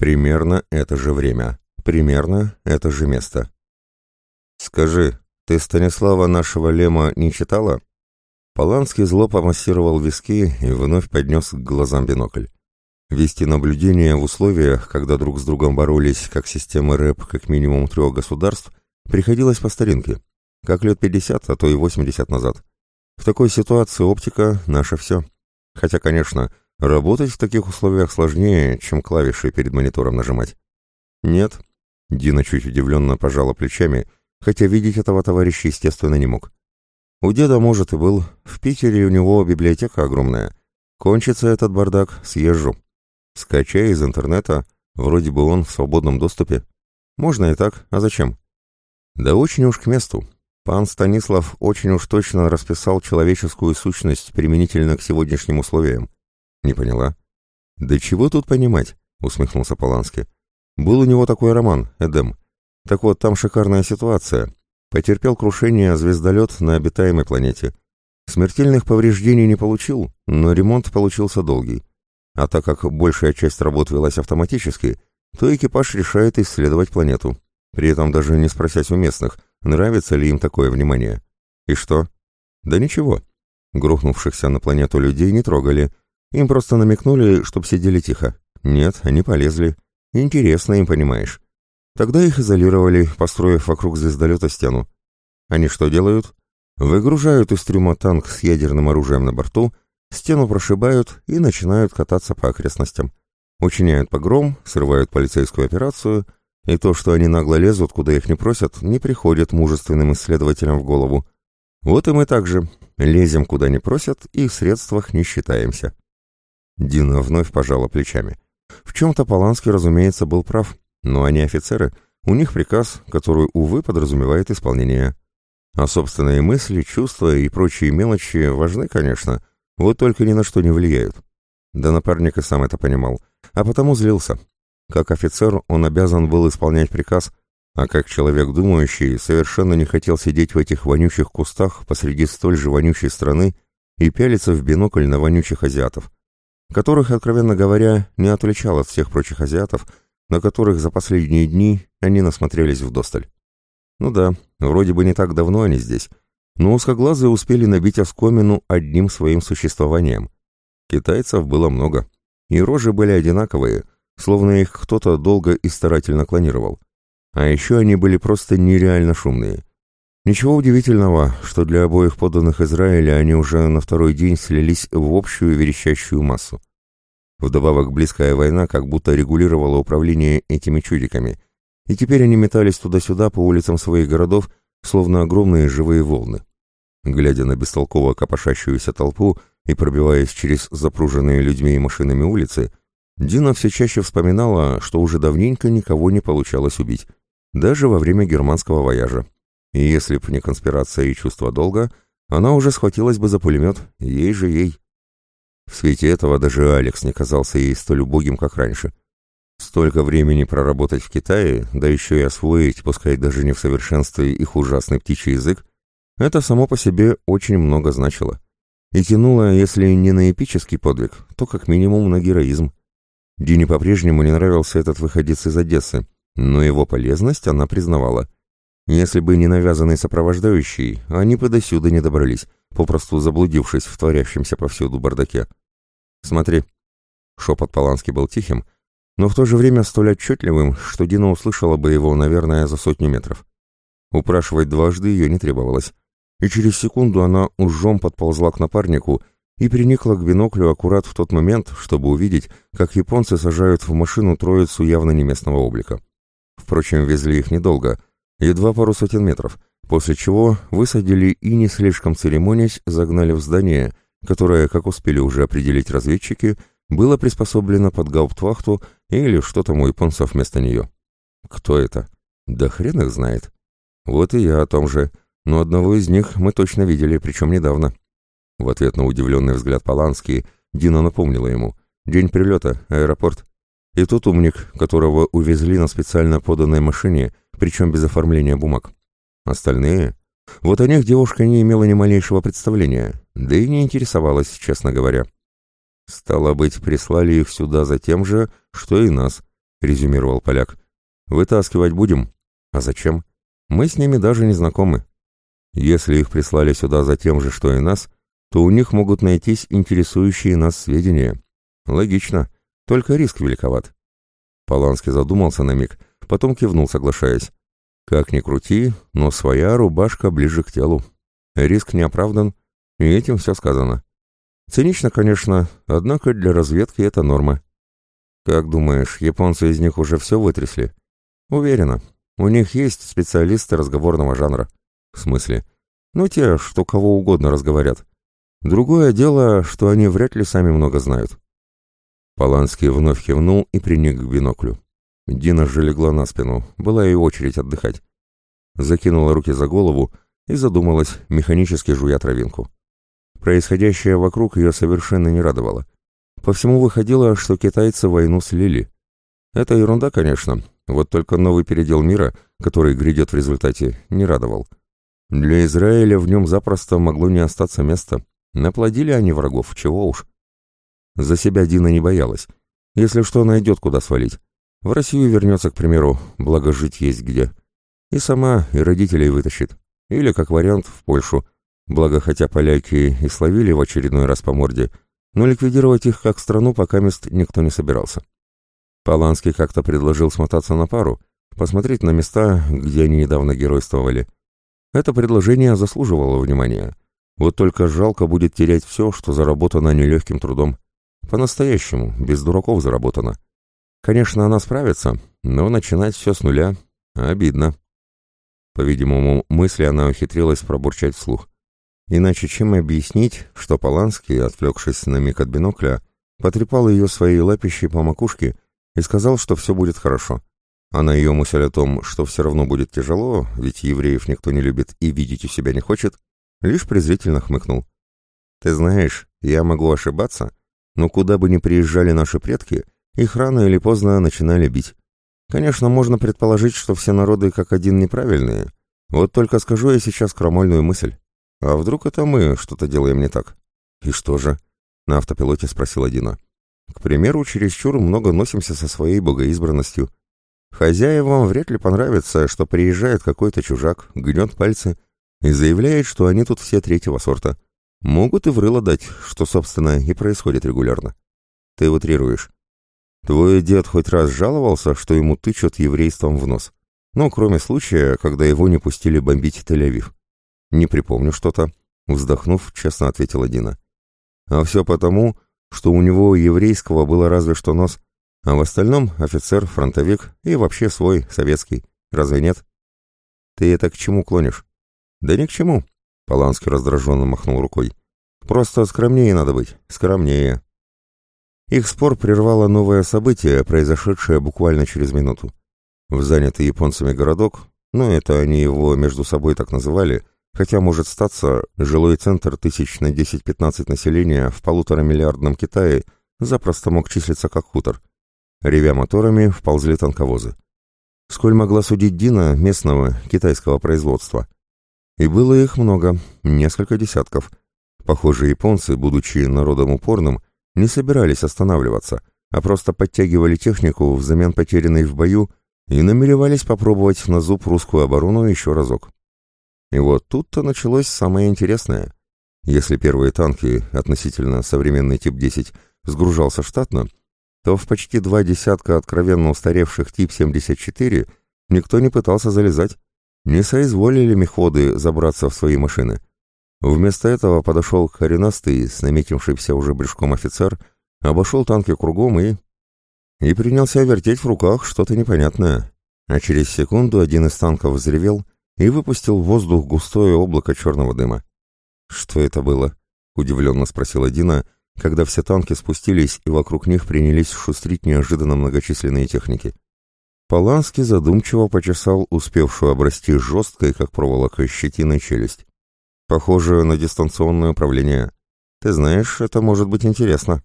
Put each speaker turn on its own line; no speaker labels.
Примерно это же время. Примерно это же место. «Скажи, ты Станислава нашего Лема не читала?» Поланский зло помассировал виски и вновь поднес к глазам бинокль. Вести наблюдение в условиях, когда друг с другом боролись как системы рэп как минимум трех государств, приходилось по старинке, как лет 50, а то и 80 назад. В такой ситуации оптика — наше все. Хотя, конечно, работать в таких условиях сложнее, чем клавиши перед монитором нажимать. Нет. Дина чуть удивленно пожала плечами, хотя видеть этого товарища, естественно, не мог. У деда, может, и был. В Питере у него библиотека огромная. Кончится этот бардак, съезжу. Скачай из интернета, вроде бы он в свободном доступе. Можно и так, а зачем? Да очень уж к месту. Пан Станислав очень уж точно расписал человеческую сущность применительно к сегодняшним условиям. Не поняла? Да чего тут понимать? Усмехнулся Полански. Был у него такой роман, Эдем. Так вот, там шикарная ситуация. Потерпел крушение звездолет на обитаемой планете. Смертельных повреждений не получил, но ремонт получился долгий. А так как большая часть работ велась автоматически, то экипаж решает исследовать планету. При этом даже не спросясь у местных, нравится ли им такое внимание. И что? Да ничего. Грохнувшихся на планету людей не трогали. Им просто намекнули, чтоб сидели тихо. Нет, они полезли. Интересно им, понимаешь. Тогда их изолировали, построив вокруг звездолета стену. Они что делают? Выгружают из трюма танк с ядерным оружием на борту, стену прошибают и начинают кататься по окрестностям. Учиняют погром, срывают полицейскую операцию, и то, что они нагло лезут, куда их не просят, не приходит мужественным исследователям в голову. Вот и мы также лезем, куда не просят, и в средствах не считаемся. Дина вновь пожала плечами. В чем-то Поланский, разумеется, был прав. Но они офицеры, у них приказ, который, увы, подразумевает исполнение. А собственные мысли, чувства и прочие мелочи важны, конечно, вот только ни на что не влияют. Да напарник и сам это понимал, а потому злился. Как офицер он обязан был исполнять приказ, а как человек думающий совершенно не хотел сидеть в этих вонючих кустах посреди столь же вонючей страны и пялиться в бинокль на вонючих азиатов, которых, откровенно говоря, не отличал от всех прочих азиатов, на которых за последние дни они насмотрелись вдосталь. Ну да, вроде бы не так давно они здесь, но узкоглазые успели набить оскомину одним своим существованием. Китайцев было много, и рожи были одинаковые, словно их кто-то долго и старательно клонировал. А еще они были просто нереально шумные. Ничего удивительного, что для обоих подданных Израиля они уже на второй день слились в общую верещащую массу. Вдобавок близкая война как будто регулировала управление этими чудиками, и теперь они метались туда-сюда по улицам своих городов, словно огромные живые волны. Глядя на бестолково копошащуюся толпу и пробиваясь через запруженные людьми и машинами улицы, Дина все чаще вспоминала, что уже давненько никого не получалось убить, даже во время германского вояжа. И если б не конспирация и чувство долга, она уже схватилась бы за пулемет, ей же ей. В свете этого даже Алекс не казался ей столь убогим, как раньше. Столько времени проработать в Китае, да еще и освоить, пускай даже не в совершенстве, их ужасный птичий язык, это само по себе очень много значило. И тянуло, если не на эпический подвиг, то как минимум на героизм. Дине по-прежнему не нравился этот выходец из Одессы, но его полезность она признавала. Если бы не навязанный сопровождающий, они бы до сюда не добрались, попросту заблудившись в творящемся повсюду бардаке. «Смотри». Шепот Полански был тихим, но в то же время столь отчетливым, что Дина услышала бы его, наверное, за сотню метров. Упрашивать дважды ее не требовалось, и через секунду она ужом подползла к напарнику и приникла к биноклю аккурат в тот момент, чтобы увидеть, как японцы сажают в машину троицу явно неместного облика. Впрочем, везли их недолго, едва пару сотен метров, после чего высадили и, не слишком церемонясь, загнали в здание, которое, как успели уже определить разведчики, было приспособлено под гауптвахту или что там у японцев вместо нее. Кто это? Да хрен их знает. Вот и я о том же, но одного из них мы точно видели, причем недавно. В ответ на удивленный взгляд Полански Дина напомнила ему. День прилета, аэропорт. И тот умник, которого увезли на специально поданной машине, причем без оформления бумаг. Остальные? Вот о них девушка не имела ни малейшего представления, да и не интересовалась, честно говоря. Стало быть, прислали их сюда за тем же, что и нас, — резюмировал поляк. «Вытаскивать будем? А зачем? Мы с ними даже не знакомы. Если их прислали сюда за тем же, что и нас, то у них могут найтись интересующие нас сведения. Логично, только риск великоват». Поланский задумался на миг, потом кивнул, соглашаясь. «Как ни крути, но своя рубашка ближе к телу. Риск не оправдан, и этим все сказано. Цинично, конечно, однако для разведки это норма. Как думаешь, японцы из них уже все вытрясли? Уверена. У них есть специалисты разговорного жанра. В смысле? Ну, те, что кого угодно разговорят. Другое дело, что они вряд ли сами много знают. Поланский вновь кивнул и приник к биноклю. Дина же легла на спину, была ей очередь отдыхать. Закинула руки за голову и задумалась, механически жуя травинку. Происходящее вокруг ее совершенно не радовало. По всему выходило, что китайцы войну слили. Это ерунда, конечно, вот только новый передел мира, который грядет в результате, не радовал. Для Израиля в нем запросто могло не остаться места. Наплодили они врагов, чего уж. За себя Дина не боялась. Если что, найдет куда свалить. В Россию вернется, к примеру, благо жить есть где. И сама, и родителей вытащит. Или, как вариант, в Польшу – Благо, хотя поляки и словили в очередной раз по морде, но ликвидировать их как страну пока мест никто не собирался. Поланский как-то предложил смотаться на пару, посмотреть на места, где они недавно геройствовали. Это предложение заслуживало внимания. Вот только жалко будет терять все, что заработано нелегким трудом. По-настоящему, без дураков заработано. Конечно, она справится, но начинать все с нуля обидно. По-видимому, мысли она ухитрилась пробурчать вслух. Иначе чем объяснить, что Поланский, отвлекшись на миг от бинокля, потрепал ее своей лапищей по макушке и сказал, что все будет хорошо. А на ее мысль о том, что все равно будет тяжело, ведь евреев никто не любит и видеть у себя не хочет, лишь презрительно хмыкнул. «Ты знаешь, я могу ошибаться, но куда бы ни приезжали наши предки, их рано или поздно начинали бить. Конечно, можно предположить, что все народы как один неправильные. Вот только скажу я сейчас крамольную мысль. «А вдруг это мы что-то делаем не так?» «И что же?» — на автопилоте спросила Дина. «К примеру, чересчур много носимся со своей богоизбранностью. Хозяевам вряд ли понравится, что приезжает какой-то чужак, гнет пальцы и заявляет, что они тут все третьего сорта. Могут и врыло дать, что, собственно, и происходит регулярно. Ты утрируешь. Твой дед хоть раз жаловался, что ему тычут еврейством в нос. Ну, кроме случая, когда его не пустили бомбить Тель-Авив. «Не припомню что-то», — вздохнув, честно ответила Дина. «А все потому, что у него еврейского было разве что нос, а в остальном офицер, фронтовик и вообще свой, советский. Разве нет?» «Ты это к чему клонишь?» «Да ни к чему», — Поланский раздраженно махнул рукой. «Просто скромнее надо быть, скромнее». Их спор прервало новое событие, произошедшее буквально через минуту. В занятый японцами городок, ну это они его между собой так называли, Хотя, может статься, жилой центр тысяч на 10-15 населения в полуторамиллиардном Китае запросто мог числиться как хутор. Ревя моторами, вползли танковозы. Сколь могла судить Дина местного китайского производства. И было их много, несколько десятков. Похоже, японцы, будучи народом упорным, не собирались останавливаться, а просто подтягивали технику взамен потерянной в бою и намеревались попробовать на зуб русскую оборону еще разок. И вот тут-то началось самое интересное. Если первые танки, относительно современный тип 10, сгружался штатно, то в почти два десятка откровенно устаревших тип 74 никто не пытался залезать, не соизволили мехводы забраться в свои машины. Вместо этого подошел коренастый, с наметившимся уже брюшком офицер, обошел танки кругом и... и принялся вертеть в руках что-то непонятное. А через секунду один из танков взревел — и выпустил в воздух густое облако черного дыма. «Что это было?» — удивленно спросила Дина, когда все танки спустились и вокруг них принялись шустрить неожиданно многочисленные техники. Поланский задумчиво почесал успевшую обрасти жесткой, как проволока, щетиной челюсть. «Похоже на дистанционное управление. Ты знаешь, это может быть интересно».